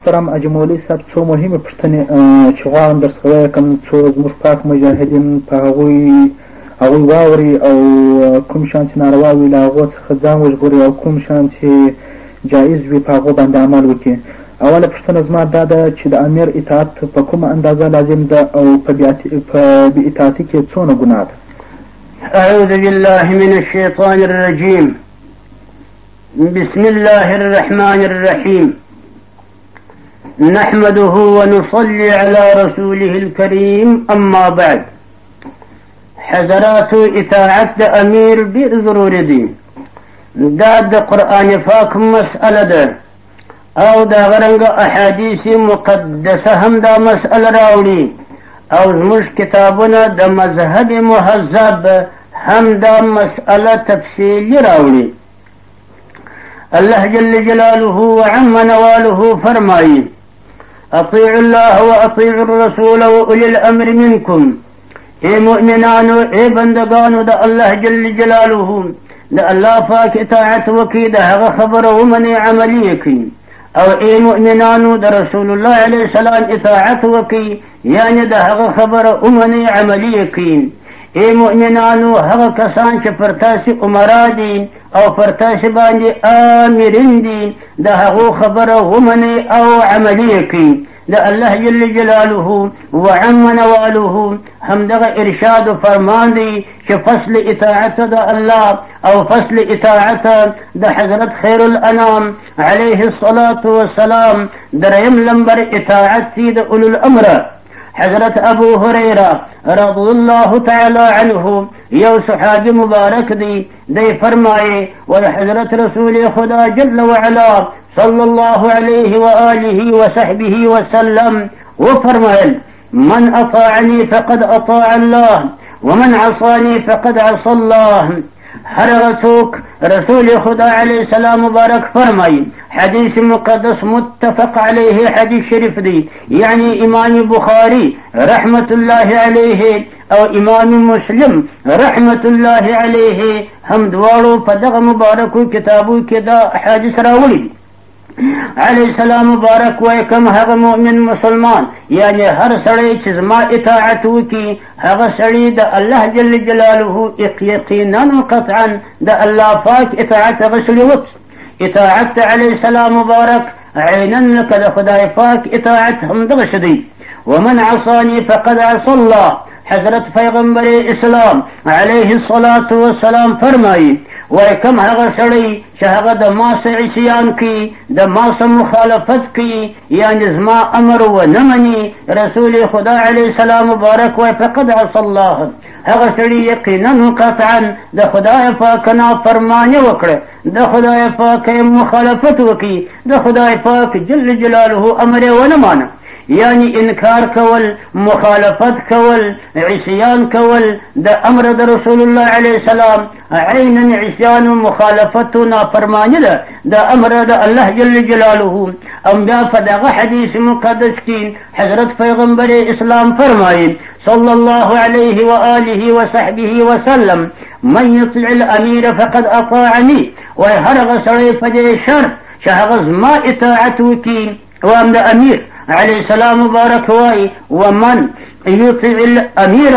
محترم اجمولي صاحب څو مهمې پوښتنې چې غواړم در څخه ویې کړم څو زموږ پاک مجاهدین په هغوی هغوی واوري او کوم شیان چې ناروا وي له هغو څخه ځان وژغوري او کوم شیان چې جایز وي په هغو باندې عمل وکړي اوله پوښتنه زما دا ده چې د امیر اطاعت په کومه اندازه لازم ده او په بې اطاعتي کې څونه ګناه ده أعوذ بالله من الشيطان الرجيم بسم الله الرحمن الرحيم نحمده ونصلي على رسوله الكريم أما بعد حضرات إتاعت أمير bir ضروري دي داد قرآن فاك مسألة دا او دا غرنګ احادیث مقدسه هم دا مسئله راوړي او زموږ کتابونه د مذهب مهذب هم دا مسئله تفصیلی راوړي الله جل جلاله وعم نواله فرمایي اطيعوا الله واطيعوا الرسول واولي الامر منكم اے مؤمنانو اے بندگانو د الله جل جلاله د الله پاک اطاعت وکړي د هغه خبره ومني عملي کړي او اے مؤمنانو د رسول الله علیه السلام اطاعت وکړي یعنی د هغه خبره ومني عملي کړي اے مؤمنانو هغه کسان چې پر تاسو عمرا دي او پر تاسو باندې آمرین دي د هغه خبره ومني او عملي کړي د الله جل جلاله وعم نواله همدغه ارشاد و فرمان دی چې فصل اطاعت د الله او فصل اطاعت د حضرت خیر الانام علیه الصلاة والسلام دریم لمبر اطاعت دی د اولو الامر حضرت ابو هريره رضي الله تعالى عنه يا صحابي مبارك دي دی فرمایي ول حضرت رسول خدا جل وعلا صلی الله علیه و آله و صحبه و سلم و فرمایل من اطاعنی فقد اطاع الله ومن عصانی فقد عصى الله هر رسوک رسول خدا علیه السلام مبارک فرمایي حدیث مقدس متفق علیه حدیث شریف دی یعنی امام بخاری رحمت الله علیه او امام مسلم رحمت الله علیه هم دواړو په دغه مبارکو کتابو کې دا احادیث راوړي دي علی السلام مبارک وای کوم هغه مؤمن مسلمان یعنی هر سړی چې زما اطاعت وکي هغه سړی د الله جل جلاله یقینا قطعا د الله پاک اطاعت هغه سړی وکړي اطاعت علی السلام مبارک عینا لکه د خدای پاک اطاعت هم دغه شدی ومن عصانی فقد عصى الله حضرت پیغمبر اسلام علیه الصلاة والسلام فرمایي وای کم هغه سړی چې هغه د ما سره عصیان کوي د ما سره مخالفت کوي یعنی زما امر و نه مني رسول خدا علیه السلام مبارک وای فقد عصى الله هغه سړی یقینا قطعا د خدای پاک نه فرمانه وکړه د خدای پاک مخالفت وکړي د خدای پاک جل جلاله امر یې ونه مانه یعنی انکار کول مخالفت کول عصیان کول د امر د رسول الله علیه السلام عینا عصیان و مخالفت و نافرمانی ده د امر د الله جل جلاله ام بیا په دغه حدیث مقدس کې حضرت پیغمبر اسلام فرمایي صلی الله علیه و آله و صحبه وسلم من يطع الامير فقد اطاعني وای هر هغه سړی په دې شرط چې هغه زما اطاعت وکړي او هم د امیر علیه السلام مبارک وای ومن یطع الامیر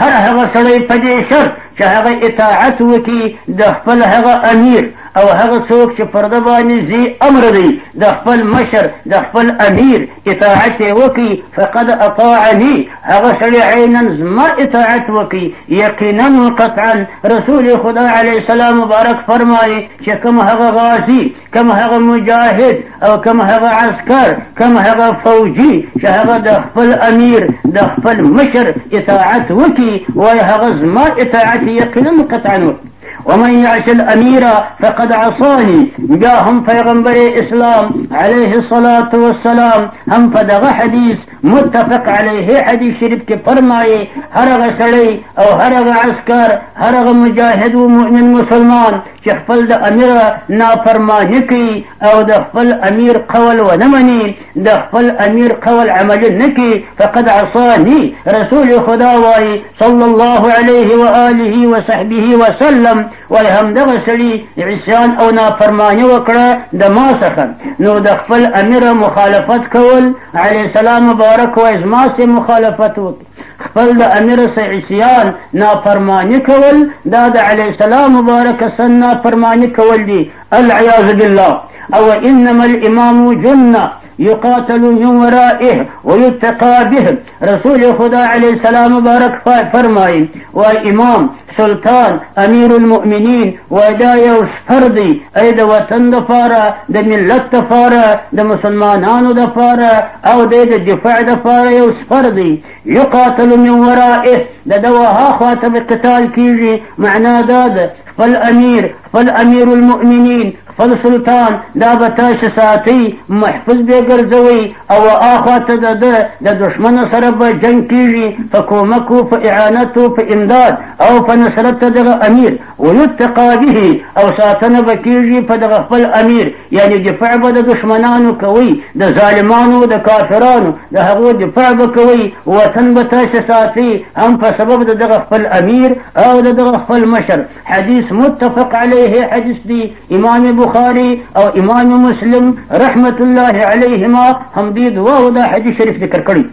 هر هغه سړی په دې شرط چې هغه اطاعت وکړي د خپل هغه امیر او هغه څوک چې پر ده باندې ځي امر دی د خپل مشر د خپل امیر اطاعت یې وکړي فقد اطاعني هغه سړی عینا زما اطاعت وکړي یقینا و قطعا رسول خدا علیه السلام مبارک فرمایي چې کوم هغه غازي کوم هغه مجاهد او کوم هغه عسکر کوم هغه فوجي چې هغه د خپل امیر د خپل مشر اطاعت وکړي وایي هغه زما اطاعت یقینا و قطعا وکړي ومن يعش الأمير فقد عصاني جاهم پیغمبر اسلام عليه الصلاة والسلام هم فدغ حديث متفق علیه حدیث شریف کې فرمایي هر هغه سړی او هر هغه عسکر هر هغه مجاهد او مؤمن مسلمان چې خپل د امیر نافرمانی کوي او د خپل امیر قول ونه مني د خپل امیر قول عملي نه کوي فقد عصاني رسول خدا وایي صلی الله علیه و آله و صحبه وسلم وای همدغه سړي عصیان او نافرماني وکړه د ما څخه نو د خپل امیر مخالفت کول علیه السلام مبارک وای زما سه مخالفت وکړي خپل د امیر سه عصیان نافرماني کول دا د علیه السلام مبارک سه نافرماني کول دي العیاذ بالله او انما الامام جنه يقاتل من ورائه ويتقى به رسول خدا علیه السلام مبارک فرمایي وای امام سلطان امیر المؤمنین وای دا یو سپر دی ای د وطن دپاره د ملت دپاره د مسلمانانو دپاره او د د دفاع دپاره یو سپر دی یقاتل من ورائه د دواها خواته به قتال کیږي معنا دا ده خپل امیر خپل امیر المؤمنین خپل سلطان دا به تاسو ساتي محفوظ به ګرځوي او آخوا ته د ده د دشمن سره به جنګ کیږي په کومک او په اعانت او په امداد او په نصرت ته دغه امیر ویتقا به او ساتنه به کیږي په دغه خپل امیر یعنی دفاع به د دشمنانو کوي د ظالمانو د کافرانو د هغو دفاع به کوي وطن به تاسو ساتي هم په سبب د دغه خپل امیر او د دغه خپل مشر حدیث متفق علیه حدیث دی امام بخاری او امام مسلم رحمت الله علیهما هم دې دوه دا حدیث شریف ذکر کړی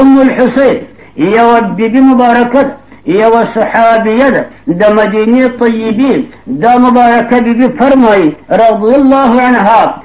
ام الحسین یو بیبي مبارکه ده یو صحابیه ده د مدینې طیبې دا مبارکه بیبي فرمایي رضی الله عنها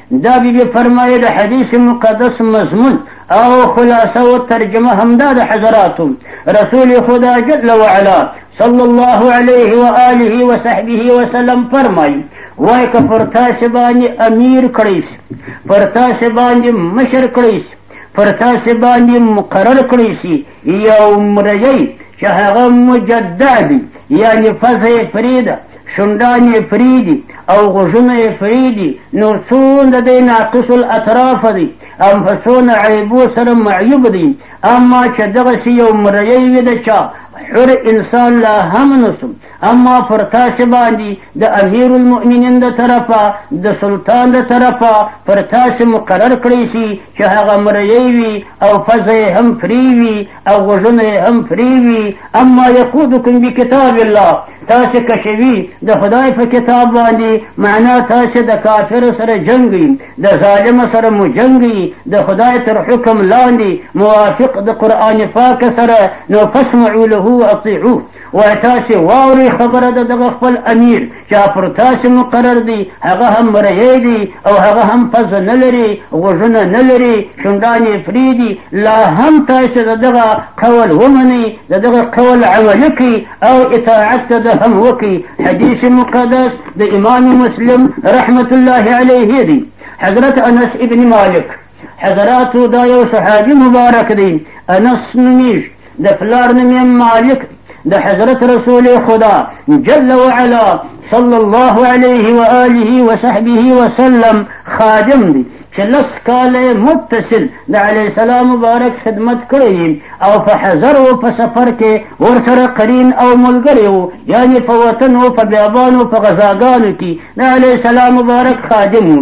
دا بی بی فرمایي د حدیث مقدس مضمون او خلاصه او ترجمه همدا د حضراتو رسول خدا جل وعلا صلی الله علیه و آله و صحبه و سلم فرمایي وای که پر تاسو باندې امیر کړی پر تاسو باندې مشر کړی پر تاسو باندې مقرر کړی شي یو مریی چې هغه مجدا دي یعنې پزه یې پرې ده شونډان یې پرې دي او غوږونه یې پرې دي نو څومره دی ناقص الاطراف دی ام په څونه عیبو سره معیوب دی اما چې دغسې یو مریی وي د چا حر انسان لا هم نسم اما پر تاسې باندې د امیر المؤمنین د طرفه د سلطان د طرفه پر تاسې مقرر کړی شي چې هغه مریی وي او پزه یې هم فری وي او غوږونه یې هم فری وي اما یقودکم بکتاب الله تاسې کشوي د خدای په کتاب باندې معنا تاسې د کافر سره جنګي د ظالم سره مو جنګي د خدای تر حکم لاندې موافق د قرآن پاک سره نو فاسمعوا له واطیعوه وای تاسې واورئ خبره د دغه خپل امیر چې پر تاسې مقرر دی هغه هم مرهی دی او هغه هم پزه نه لري غوږونه نه لري شونډان یې پرېږدي لا هم تاسې د دغه قول ومنئ د دغه قول عملي کړئ او اطاعت ته د هم وکړئ حدیث مقدس د امام مسلم رحمت الله علیه دی حضرت انس ابن مالک حضراتو دا یو صحابي مبارک دی انس نومیږي د پلار نوم یې مالک د حضرت رسول خدا جل وعلا صلی الله علیه و آله و صحبه وسلم خادم دی چې لس کاله متصل د علی السلام مبارک خدمت کړی او په حضر او په سفر کې ورسره قرین او ملګری وو یعنی په وطن او په بیابان او په غزاګانو کې د علی السلام مبارک خادم وو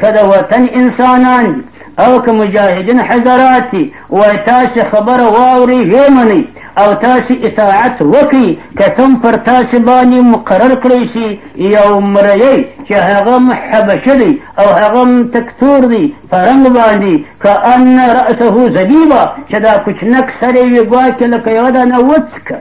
که د وطن انسانان او که مجاهدین حضرات وای تاسې خبره واورئ ویې منئ او تاسې اطاعت وکړئ قسم پر تاسې باندې مقرر کړئ شي یو مریی چې هغه هم حبشه دی او هغه هم تکتور دی په رنګ باندې که ان رأسه زبیبه چې دا کوچنک سر یې وي ګواکې لکه یوه دانه وڅکه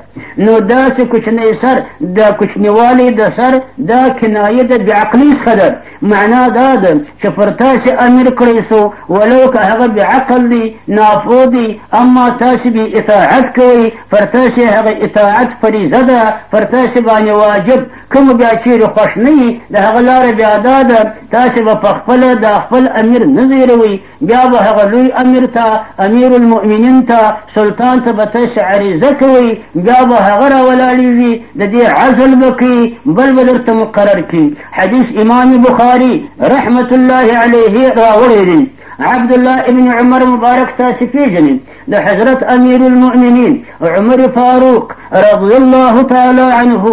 نو داسې کوچنی سر د کوچنیوالي د سر دا کنایه د بېعقلۍ څخه ده معنا دا ده چې پر تاسې امر کړی سو ولو که هغه بعقل دی ناپو دی اما تاسې به اطاعت کوئ پر تاسې هغه اطاعت فریضه ده پر تاسې باندې واجب کوم بیا چیرې خوښ نه وي د هغه لاره بیا دا ده تاسې به په خپله د خپل امیر نه زیروئ بیا به هغه لوی امیر ته امیر المؤمنین ته سلطان ته به تاسو عریضه کوئ بیا به هغه راولاړېږي د دې عزل به کوي بل به درته مقرر کړي حدیث امام بخاري رحمت الله علیه راوړی دی عبد الله ابن عمر مبارک تاسو پیژنئ د حضرت امیر المؤمنین عمر فاروق رضی الله تعالی عنه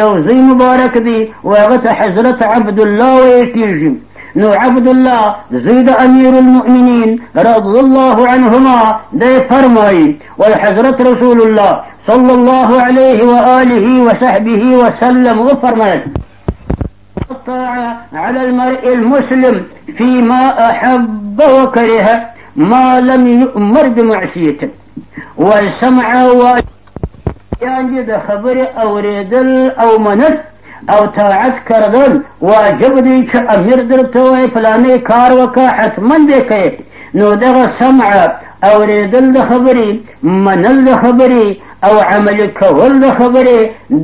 یو زوی مبارک دی او هغه ته حضرت عبد الله ویل کېږي نو عبد الله زيد أمير المؤمنين رضي الله عنهما دي فرمي والحضرة رسول الله صلى الله عليه وآله وصحبه وسلم وفرمي الطاعة على المرء المسلم فيما أحب وكره ما لم يؤمر بمعصيته والسمع یعنې د خبرې اورېدل او منل او طاعت کردل واجب دی چې امیر درته وایي فلانی کار وکړه حتما دې کوې نو دغه سمع اورېدل د خبرې منل د خبرې او عمل کول د خبرې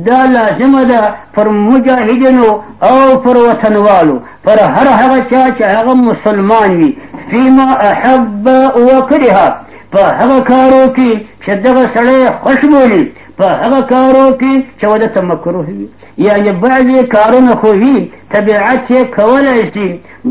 دا لازمه ده پر مجاهدینو او پر وطنوالو پر هر هغه چا چې هغه مسلمان وي فيما أحب وكره په هغه کارو کې چې دغه سړی خوش بولي په هغه کارو کې چې وده ته مکروه وي یا یې بعضې کارونه خو وي طبیعت یې کولی شي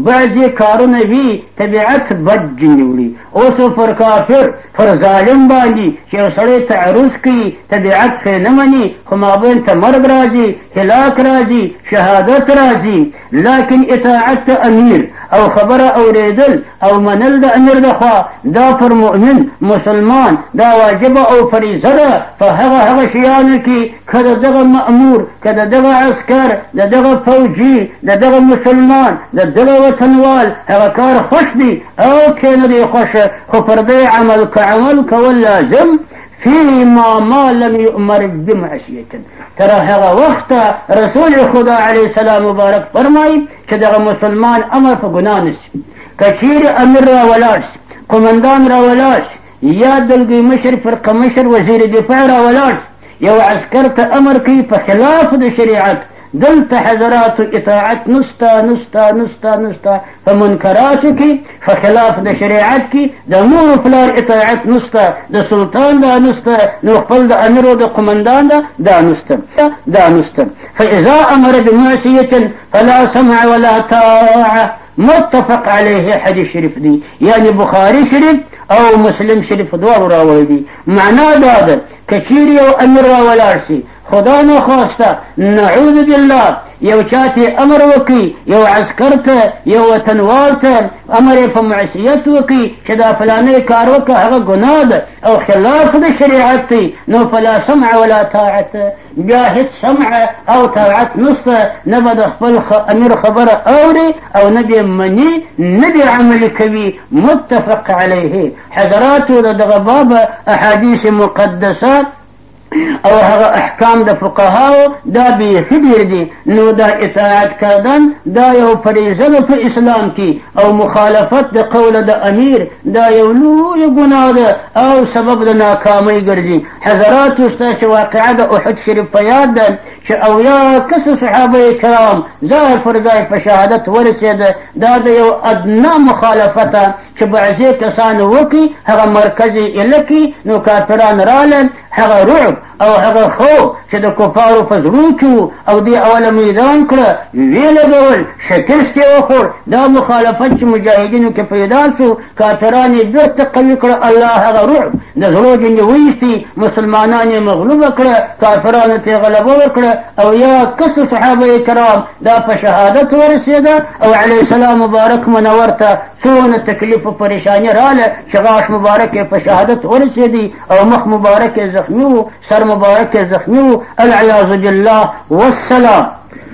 بعضې کارونه وي طبیعت بد جنې وړي اوس پر کافر پر ظالم باندې چې یو سړی تعرض کوي طبیعت پرې نه مني خو مابین ته مرګ راځي هلاک راځي شهادت راځي لکن اطاعت ته امیر او خبره اوریدل او منل د امیر د خوا دا پر مؤمن مسلمان دا واجب او فریضه ده په هغه هغه شیانو کې که د دغه مأمور که د دغه عسکر د دغه فوجي د دغه مسلمان د دغه وطنوال هغه کار خوښ دی او که نه دی خوښه خو پر دې عمل که عمل کول لازم فيما ما لم يؤمر بمعصية ترى هغه وخت رسول خدا عليه السلام مبارک فرمایي چې دغه مسلمان امر په ګناه نشي که چیرې امیر را ولاړ شي قومندان را ولاړ شي یا دلګي مشر فرقه مشر وزیر دفاع را ولاړ شي یو عسکر ته امر کوي په خلاف د شریعت دلته حضرات اطاعت نستا نستا نستا نستا په منکراتو کې په خلاف د شریعت کې د مور پلار اطاعت نستا د سلطان دا نستا نو خپل د امیر او د قومندان دا دا نستا دا نستا فاذا امر بمعصيه فلا سمع ولا طاعه متفق عليه حديث شريف دي يعني بخاري شريف او مسلم شريف دوار راوي دي معناه دا ده کچيري او امير راولارسي خدای نه خواسته نعوذ بالله یو چاته امر وکي یو عسکر ته یو وطنوال ته امر په معصیت وکي چې دا فلانه کار وکه هغه ګناه ده او خلاف د شریعت دی نو فلا سمع ولا طاعت بیا هیڅ سمع او طاعت نشته نه به د خپل امیر خبره اوري او نه به مني نه به عمل کوي متفق علیه حضراتو د دغه باب احادیث مقدسات او هغه احکام د فقهاو دا بیخي ډېر دي نو دا اطاعت کردن دا یو فریضه ده په اسلام کې او مخالفت د قول د امیر دا یو لوی ګناه ده او سبب د ناکامۍ ګرځي حضرات ستاسو واقعه د احد شریف په یاد ده چې او یا کس صحابه کرام ځای پر ځای په شهادت ورسېده دا د یو ادنا مخالفته چې بعضې کسانو وکړي هغه مرکز یې ایله کړي نو کافران رالل هغه رعب او هغه خوف چې د کفارو په زړو کې وو او دې اوله میدان کړه ویې لګول شکست یې وخوړ دا مخالفت چې مجاهدینو کې پیدا شو کافران یې بېرته قوي کړه الله هغه رعب د زړو جنې ویستي مسلمانان یې مغلوبه کړه کافرانو ته یې غلبه وکړه او یا کسو صحابه کرام دا په شهادت ورسېده او علیه السلام مبارک منور ته څونه تکلیف او پریشاني رااله چې غاښ مبارک یې په شهادت ورسېدی او مخ مبارک یې زخمي و سر مبارک یې زخمي و العیاذ بالله والسلام